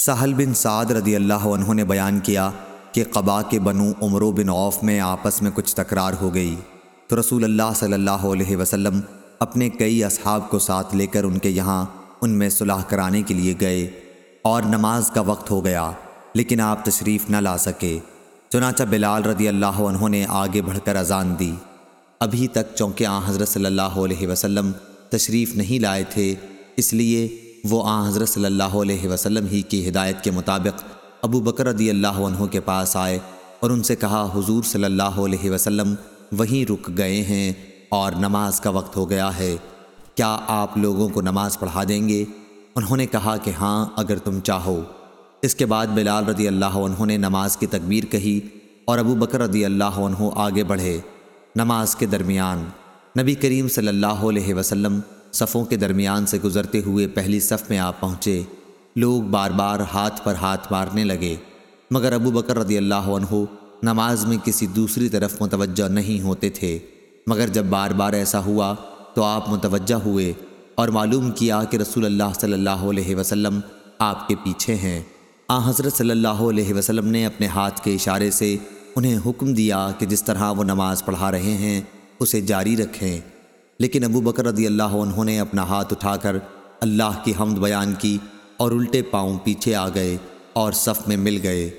سہل بن سعد رضی اللہ عنہ نے بیان کیا کہ قبا کے بنو عمرو بن عوف میں آپس میں کچھ تکرار ہو گئی۔ تو رسول اللہ صلی اللہ علیہ وسلم اپنے کئی اصحاب کو ساتھ لے کر ان کے یہاں ان میں صلح کرانے کے لیے گئے اور نماز کا وقت ہو گیا، لیکن آپ تشریف نہ لا سکے۔ چنانچہ بلال رضی اللہ عنہ نے آگے بڑھ کر اذان دی۔ ابھی تک چونکہ آن حضرت صلی اللہ علیہ وسلم تشریف نہیں لائے تھے، اس لیے وہ آن حضرت صلی اللہ علیہ وسلم ہی کی ہدایت کے مطابق ابو بکر رضی اللہ عنہ کے پاس آئے اور ان سے کہا، حضور صلی اللہ علیہ وسلم وہیں رک گئے ہیں اور نماز کا وقت ہو گیا ہے۔ کیا آپ لوگوں کو نماز پڑھا دیں گے؟ انہوں نے کہا کہ ہاں اگر تم چاہو۔ اس کے بعد بلال رضی اللہ عنہ نے نماز کی تکبیر صفوں کے درمیان سے گزرتے ہوئے پہلی صف میں آپ پہنچے۔ لوگ بار بار ہاتھ پر ہاتھ مارنے لگے۔ مگر ابو بکر رضی اللہ عنہ نماز میں کسی دوسری طرف متوجہ نہیں ہوتے تھے۔ مگر جب بار بار ایسا ہوا تو آپ متوجہ ہوئے اور معلوم کیا کہ رسول اللہ صلی اللہ علیہ وسلم آپ کے پیچھے ہیں۔ آ، حضرت صلی اللہ لیکن ابو بکر رضی اللہ عنہ نے اپنا ہاتھ اٹھا کر اللہ کی حمد بیان کی اور الٹے پاؤں پیچھے آ گئے اور صف میں مل گئے۔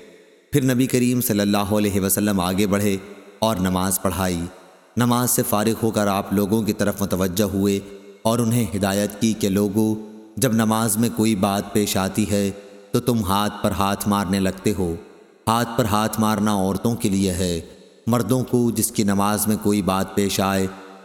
پھر نبی کریم صلی اللہ علیہ وسلم آگے بڑھے اور نماز پڑھائی۔ نماز سے فارغ ہو کر آپ لوگوں کی طرف متوجہ ہوئے اور انہیں ہدایت کی کہ لوگوں جب نماز میں کوئی بات پیش آتی